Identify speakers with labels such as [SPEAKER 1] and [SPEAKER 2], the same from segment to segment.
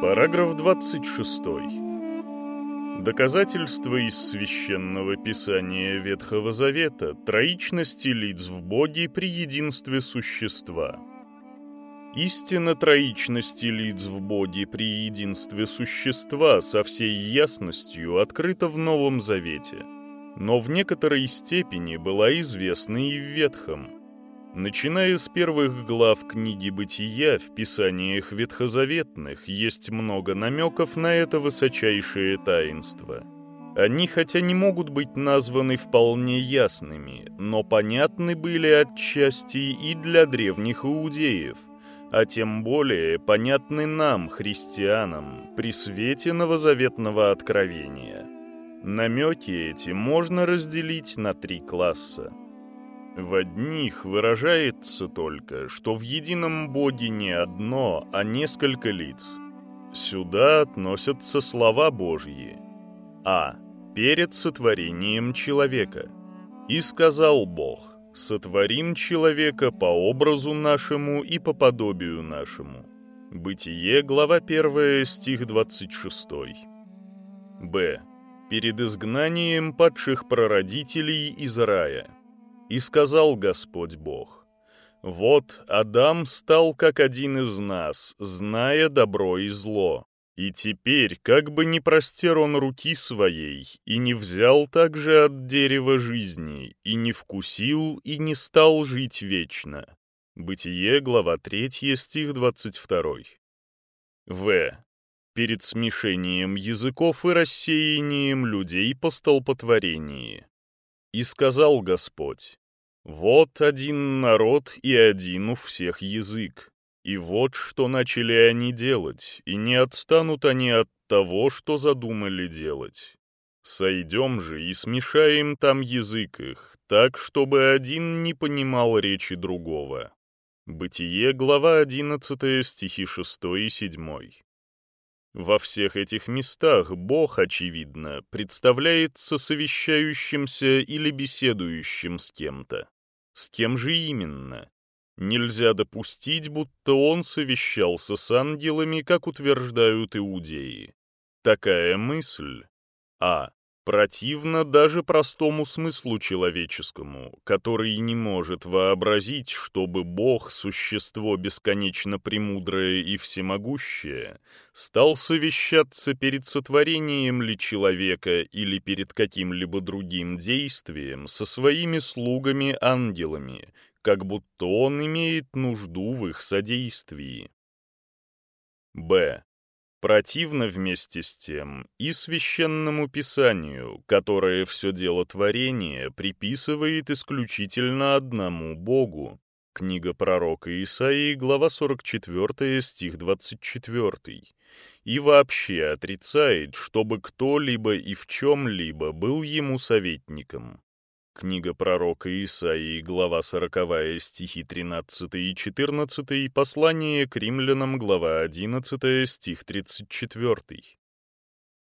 [SPEAKER 1] Параграф 26. Доказательство из Священного Писания Ветхого Завета троичности лиц в Боге при единстве существа. Истина троичности лиц в Боге при единстве существа со всей ясностью открыта в Новом Завете, но в некоторой степени была известна и в Ветхом – Начиная с первых глав книги «Бытия» в писаниях ветхозаветных есть много намеков на это высочайшее таинство. Они хотя не могут быть названы вполне ясными, но понятны были отчасти и для древних иудеев, а тем более понятны нам, христианам, при свете новозаветного откровения. Намеки эти можно разделить на три класса. В одних выражается только, что в едином Боге не одно, а несколько лиц. Сюда относятся слова Божьи. А. Перед сотворением человека. «И сказал Бог, сотворим человека по образу нашему и по подобию нашему». Бытие, глава 1, стих 26. Б. Перед изгнанием падших прародителей из рая – и сказал Господь Бог, «Вот Адам стал как один из нас, зная добро и зло. И теперь, как бы не простер он руки своей, и не взял также от дерева жизни, и не вкусил, и не стал жить вечно». Бытие, глава 3, стих 22. В. Перед смешением языков и рассеянием людей по столпотворении. И сказал Господь, «Вот один народ и один у всех язык, и вот что начали они делать, и не отстанут они от того, что задумали делать. Сойдем же и смешаем там язык их, так, чтобы один не понимал речи другого». Бытие, глава 11, стихи 6 и 7. Во всех этих местах Бог, очевидно, представляется совещающимся или беседующим с кем-то. С кем же именно? Нельзя допустить, будто он совещался с ангелами, как утверждают иудеи. Такая мысль. А противно даже простому смыслу человеческому, который не может вообразить, чтобы Бог, существо бесконечно премудрое и всемогущее, стал совещаться перед сотворением ли человека или перед каким-либо другим действием со своими слугами-ангелами, как будто он имеет нужду в их содействии. Б. Противно вместе с тем и священному писанию, которое все дело творения приписывает исключительно одному Богу. Книга пророка Исаии, глава 44, стих 24. И вообще отрицает, чтобы кто-либо и в чем-либо был ему советником. Книга пророка Исаии, глава 40, стихи 13 и 14, послание к римлянам, глава 11, стих 34.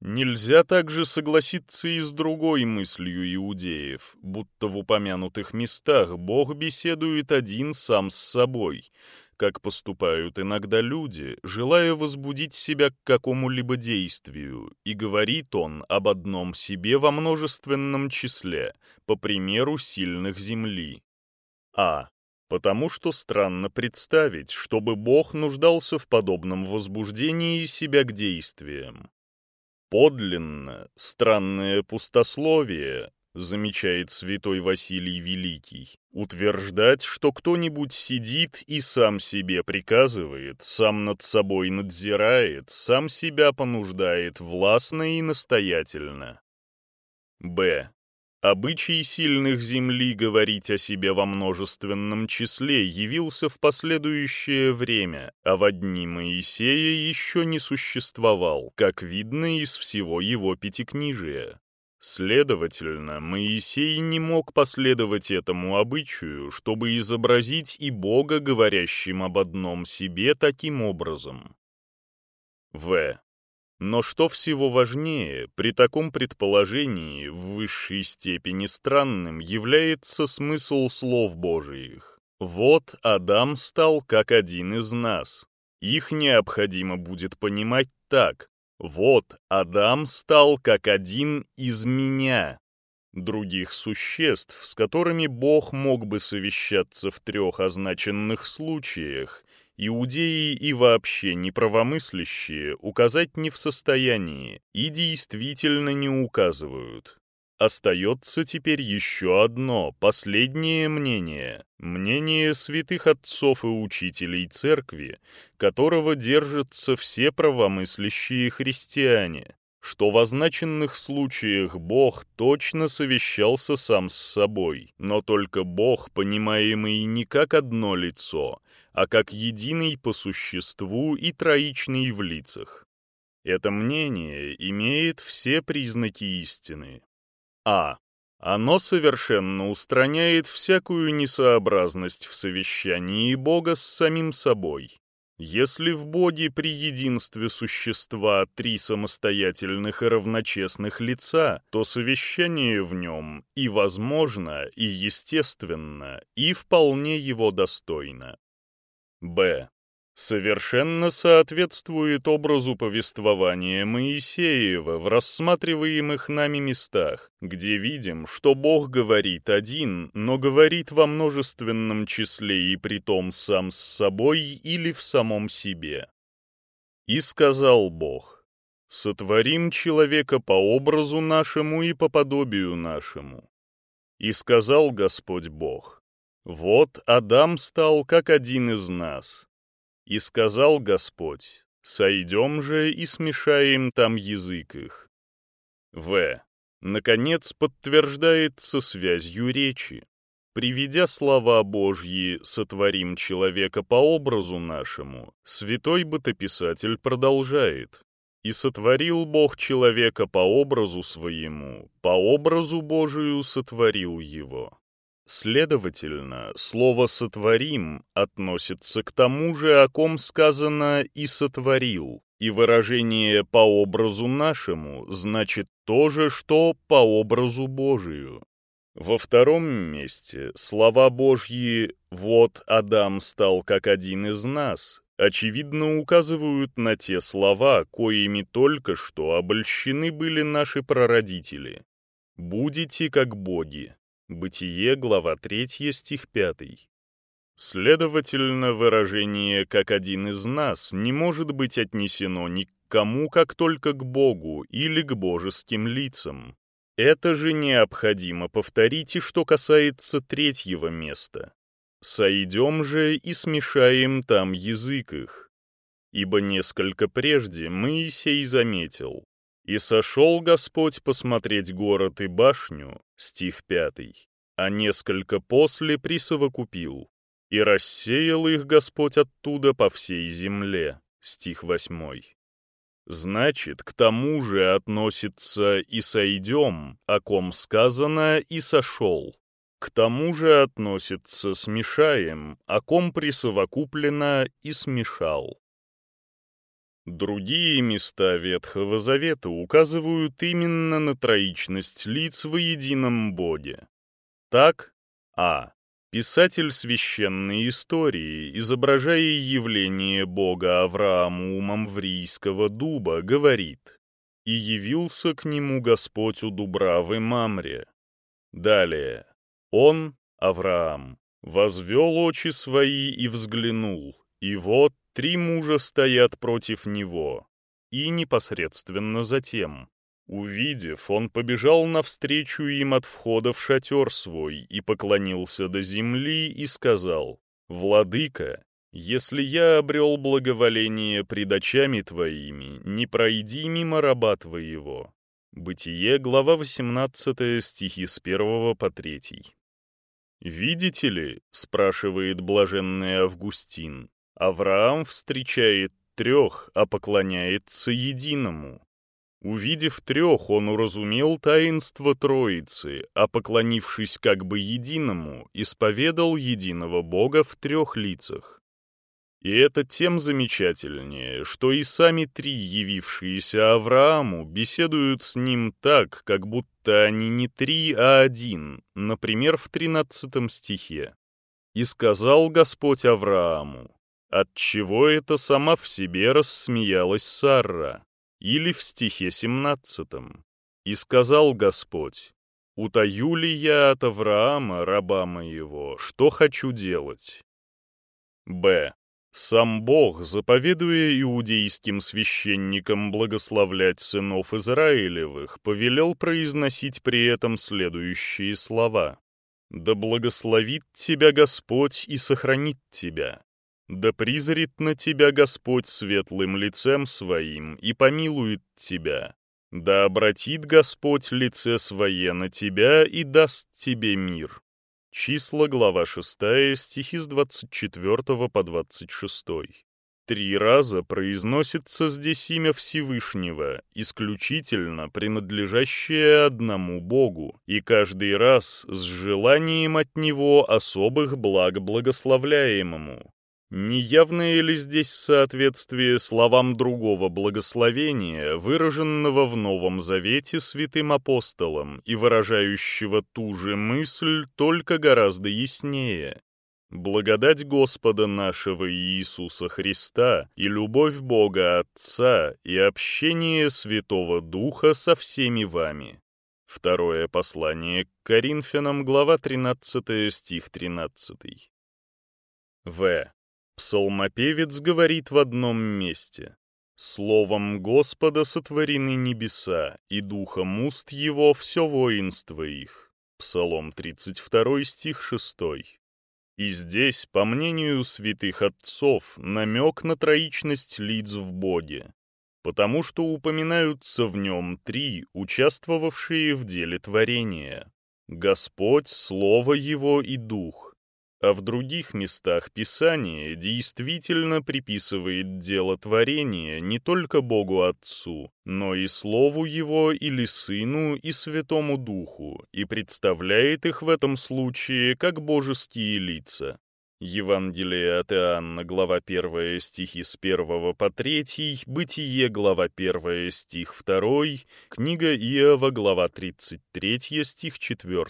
[SPEAKER 1] Нельзя также согласиться и с другой мыслью иудеев, будто в упомянутых местах Бог беседует один сам с собой, как поступают иногда люди, желая возбудить себя к какому-либо действию, и говорит он об одном себе во множественном числе, по примеру сильных земли. А. Потому что странно представить, чтобы Бог нуждался в подобном возбуждении себя к действиям. Подлинно, странное пустословие, замечает святой Василий Великий, утверждать, что кто-нибудь сидит и сам себе приказывает, сам над собой надзирает, сам себя понуждает властно и настоятельно. Б. Обычай сильных земли говорить о себе во множественном числе явился в последующее время, а в одни Моисея еще не существовал, как видно из всего его пятикнижия. Следовательно, Моисей не мог последовать этому обычаю, чтобы изобразить и Бога, говорящим об одном себе таким образом. В. Но что всего важнее, при таком предположении в высшей степени странным является смысл слов Божиих. «Вот Адам стал как один из нас», Их необходимо будет понимать так. Вот Адам стал как один из меня. Других существ, с которыми Бог мог бы совещаться в трех означенных случаях, иудеи и вообще неправомыслящие указать не в состоянии и действительно не указывают. Остается теперь еще одно, последнее мнение. Мнение святых отцов и учителей церкви, которого держатся все правомыслящие христиане, что в означенных случаях Бог точно совещался сам с собой, но только Бог, понимаемый не как одно лицо, а как единый по существу и троичный в лицах. Это мнение имеет все признаки истины, а. Оно совершенно устраняет всякую несообразность в совещании Бога с самим собой. Если в Боге при единстве существа три самостоятельных и равночестных лица, то совещание в нем и возможно, и естественно, и вполне его достойно. Б совершенно соответствует образу повествования Моисеева в рассматриваемых нами местах, где видим, что Бог говорит один, но говорит во множественном числе и притом сам с собой или в самом себе. «И сказал Бог, сотворим человека по образу нашему и по подобию нашему. И сказал Господь Бог, вот Адам стал как один из нас, и сказал Господь, «Сойдем же и смешаем там язык их». В. Наконец подтверждается связью речи. Приведя слова Божьи «сотворим человека по образу нашему», святой бытописатель продолжает «И сотворил Бог человека по образу своему, по образу Божию сотворил его». Следовательно, слово «сотворим» относится к тому же, о ком сказано «и сотворил», и выражение «по образу нашему» значит то же, что «по образу Божию». Во втором месте слова Божьи «вот Адам стал как один из нас» очевидно указывают на те слова, коими только что обольщены были наши прародители. «Будете как боги». Бытие, глава 3, стих 5. Следовательно, выражение «как один из нас» не может быть отнесено ни к кому, как только к Богу или к божеским лицам. Это же необходимо повторить и что касается третьего места. «Сойдем же и смешаем там язык их». Ибо несколько прежде Моисей заметил, «И сошел Господь посмотреть город и башню», стих 5, а несколько после присовокупил, «И рассеял их Господь оттуда по всей земле», стих 8. Значит, к тому же относится «и сойдем», о ком сказано «и сошел». К тому же относится «смешаем», о ком присовокуплено «и смешал». Другие места Ветхого Завета указывают именно на троичность лиц в едином Боге. Так, а. Писатель священной истории, изображая явление Бога Аврааму у Мамврийского дуба, говорит «И явился к нему Господь у Дубравы Мамре». Далее. Он, Авраам, возвел очи свои и взглянул, и вот Три мужа стоят против него. И непосредственно затем. Увидев, он побежал навстречу им от входа в шатер свой и поклонился до земли и сказал, «Владыка, если я обрел благоволение пред очами твоими, не пройди мимо раба твоего». Бытие, глава 18, стихи с 1 по 3. «Видите ли, — спрашивает блаженный Августин, Авраам встречает трех, а поклоняется единому. Увидев трех, он уразумел таинство Троицы, а поклонившись как бы единому, исповедал единого Бога в трех лицах. И это тем замечательнее, что и сами три явившиеся Аврааму беседуют с ним так, как будто они не три, а один, например, в тринадцатом стихе. «И сказал Господь Аврааму, отчего это сама в себе рассмеялась Сарра, или в стихе 17. «И сказал Господь, утаю ли я от Авраама, раба моего, что хочу делать?» Б. Сам Бог, заповедуя иудейским священникам благословлять сынов Израилевых, повелел произносить при этом следующие слова. «Да благословит тебя Господь и сохранит тебя. Да призрит на тебя Господь светлым лицем своим и помилует тебя. Да обратит Господь лице свое на тебя и даст тебе мир». Числа, глава 6, стихи с 24 по 26. Три раза произносится здесь имя Всевышнего, исключительно принадлежащее одному Богу, и каждый раз с желанием от Него особых благ благословляемому. Неявное ли здесь соответствие словам другого благословения, выраженного в Новом Завете святым апостолом и выражающего ту же мысль, только гораздо яснее? Благодать Господа нашего Иисуса Христа и любовь Бога Отца и общение Святого Духа со всеми вами. Второе послание к Коринфянам, глава 13, стих 13. В. Псалмопевец говорит в одном месте. «Словом Господа сотворены небеса, и духом уст его все воинство их». Псалом 32 стих 6. И здесь, по мнению святых отцов, намек на троичность лиц в Боге, потому что упоминаются в нем три, участвовавшие в деле творения — Господь, Слово Его и Дух а в других местах Писания действительно приписывает дело творения не только Богу Отцу, но и Слову Его или Сыну и Святому Духу, и представляет их в этом случае как божеские лица. Евангелие от Иоанна, глава 1, стихи с 1 по 3, Бытие, глава 1, стих 2, книга Иова, глава 33, стих 4.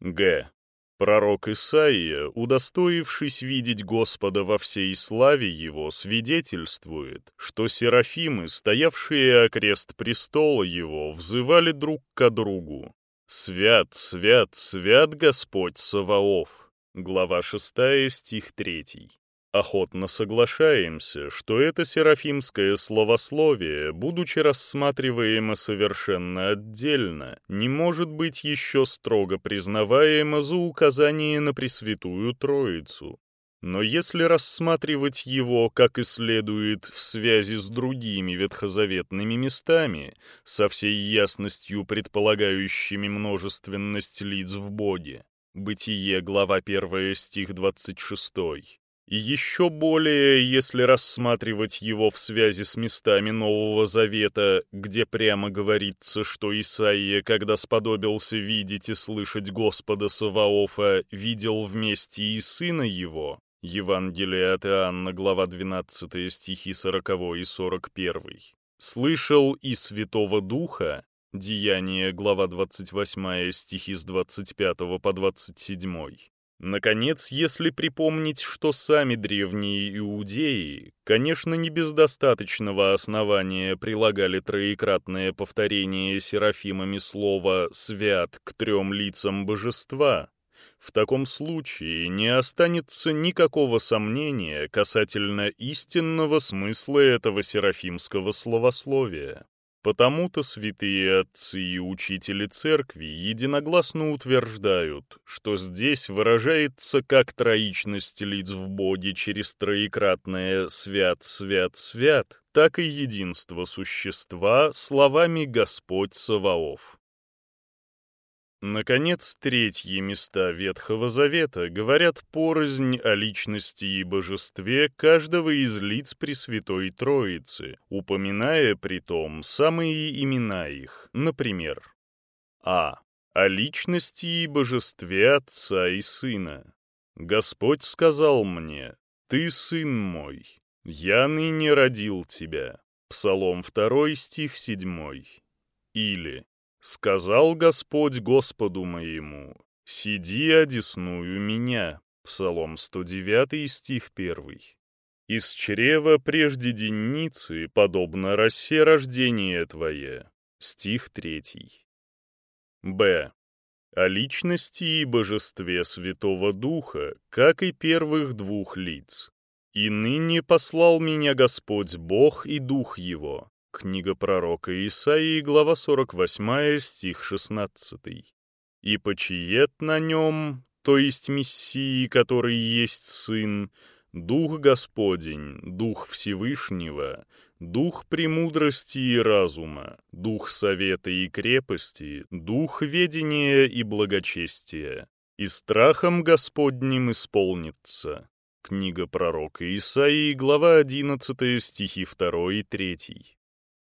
[SPEAKER 1] Г. Пророк Исаия, удостоившись видеть Господа во всей славе Его, свидетельствует, что серафимы, стоявшие окрест престола Его, взывали друг к другу. «Свят, свят, свят Господь Саваоф». Глава 6, стих 3. Охотно соглашаемся, что это серафимское словословие, будучи рассматриваемо совершенно отдельно, не может быть еще строго признаваемо за указание на Пресвятую Троицу. Но если рассматривать его, как и следует, в связи с другими ветхозаветными местами, со всей ясностью предполагающими множественность лиц в Боге, Бытие, глава 1, стих 26, еще более, если рассматривать его в связи с местами Нового Завета, где прямо говорится, что Исаия, когда сподобился видеть и слышать Господа Саваофа, видел вместе и сына его, Евангелие от Иоанна, глава 12, стихи 40 и 41, слышал и Святого Духа, Деяние, глава 28, стихи с 25 по 27, Наконец, если припомнить, что сами древние иудеи, конечно, не без достаточного основания прилагали троекратное повторение серафимами слова «свят» к трем лицам божества, в таком случае не останется никакого сомнения касательно истинного смысла этого серафимского словословия. Потому-то святые отцы и учители церкви единогласно утверждают, что здесь выражается как троичность лиц в Боге через троекратное «свят, свят, свят», так и единство существа словами «Господь Саваоф». Наконец, третьи места Ветхого Завета говорят порознь о личности и божестве каждого из лиц Пресвятой Троицы, упоминая при том самые имена их, например, А. О личности и божестве Отца и Сына. Господь сказал мне, «Ты сын мой, я ныне родил тебя». Псалом 2, стих 7. Или Сказал Господь Господу моему, «Сиди одесную меня». Псалом 109, стих 1. «Из чрева прежде денницы, подобно росе рождение твое». Стих 3. Б. О личности и божестве Святого Духа, как и первых двух лиц. «И ныне послал меня Господь Бог и Дух Его». Книга пророка Исаии, глава 48, стих 16. «И почиет на нем, то есть Мессии, который есть Сын, Дух Господень, Дух Всевышнего, Дух премудрости и разума, Дух совета и крепости, Дух ведения и благочестия, и страхом Господним исполнится». Книга пророка Исаии, глава 11, стихи 2 и 3.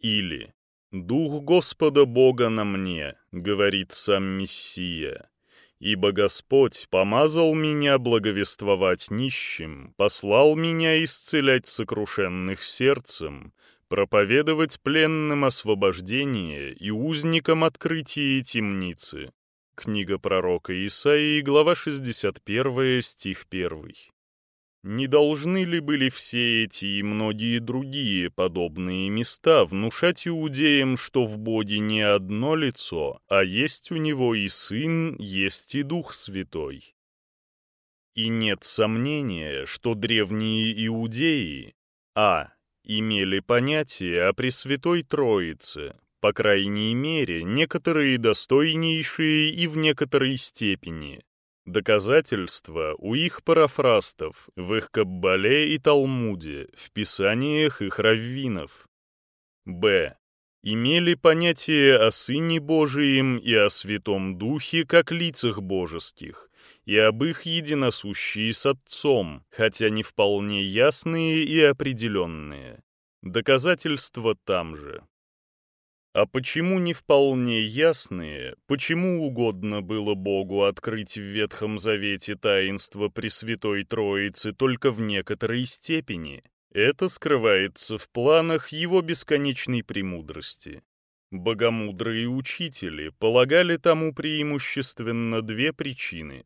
[SPEAKER 1] Или «Дух Господа Бога на мне», — говорит сам Мессия, «ибо Господь помазал меня благовествовать нищим, послал меня исцелять сокрушенных сердцем, проповедовать пленным освобождение и узникам открытие темницы». Книга пророка Исаии, глава 61, стих 1. Не должны ли были все эти и многие другие подобные места внушать иудеям, что в Боге не одно лицо, а есть у него и Сын, есть и Дух Святой? И нет сомнения, что древние иудеи а. имели понятие о Пресвятой Троице, по крайней мере, некоторые достойнейшие и в некоторой степени, Доказательства у их парафрастов, в их Каббале и Талмуде, в писаниях их раввинов. Б. Имели понятие о Сыне Божием и о Святом Духе как лицах божеских, и об их единосущии с Отцом, хотя не вполне ясные и определенные. Доказательства там же. А почему не вполне ясные, почему угодно было Богу открыть в Ветхом Завете таинство Пресвятой Троицы только в некоторой степени, это скрывается в планах его бесконечной премудрости. Богомудрые учители полагали тому преимущественно две причины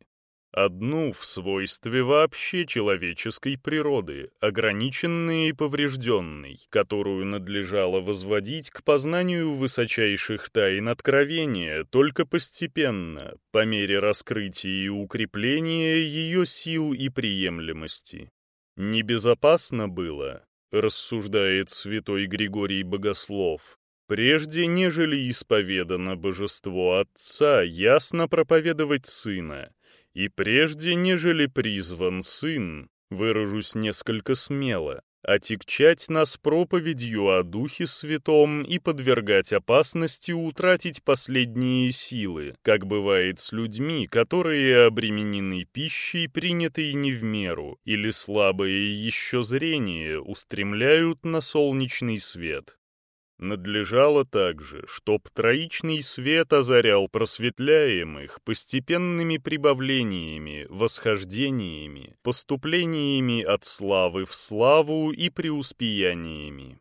[SPEAKER 1] одну в свойстве вообще человеческой природы, ограниченной и поврежденной, которую надлежало возводить к познанию высочайших тайн откровения только постепенно, по мере раскрытия и укрепления ее сил и приемлемости. Небезопасно было, рассуждает святой Григорий Богослов, прежде нежели исповедано божество Отца, ясно проповедовать Сына, и прежде, нежели призван сын, выражусь несколько смело, отягчать нас проповедью о Духе Святом и подвергать опасности утратить последние силы, как бывает с людьми, которые обременены пищей, принятой не в меру, или слабое еще зрение устремляют на солнечный свет. Надлежало также, чтоб троичный свет озарял просветляемых постепенными прибавлениями, восхождениями, поступлениями от славы в славу и преуспеяниями.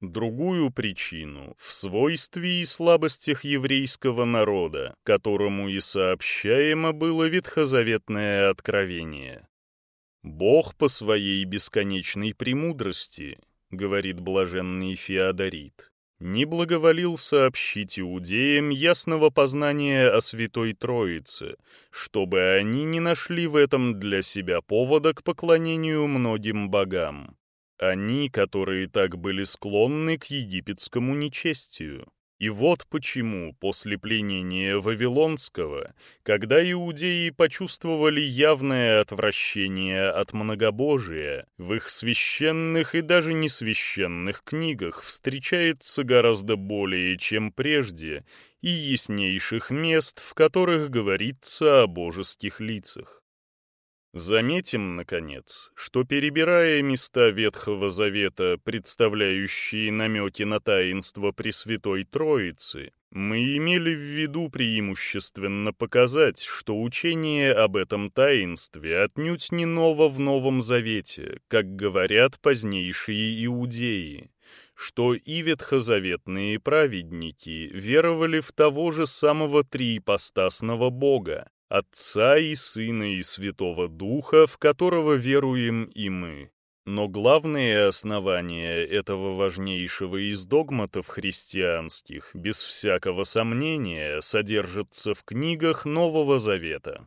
[SPEAKER 1] Другую причину в свойстве и слабостях еврейского народа, которому и сообщаемо было ветхозаветное откровение. Бог по своей бесконечной премудрости — говорит блаженный Феодорит, не благоволил сообщить иудеям ясного познания о Святой Троице, чтобы они не нашли в этом для себя повода к поклонению многим богам. Они, которые так были склонны к египетскому нечестию. И вот почему после пленения Вавилонского, когда иудеи почувствовали явное отвращение от многобожия, в их священных и даже несвященных книгах встречается гораздо более, чем прежде, и яснейших мест, в которых говорится о божеских лицах. Заметим, наконец, что перебирая места Ветхого Завета, представляющие намеки на таинство Пресвятой Троицы, мы имели в виду преимущественно показать, что учение об этом таинстве отнюдь не ново в Новом Завете, как говорят позднейшие иудеи, что и ветхозаветные праведники веровали в того же самого триипостасного Бога, Отца и Сына и Святого Духа, в которого веруем и мы. Но главные основания этого важнейшего из догматов христианских, без всякого сомнения, содержатся в книгах Нового Завета.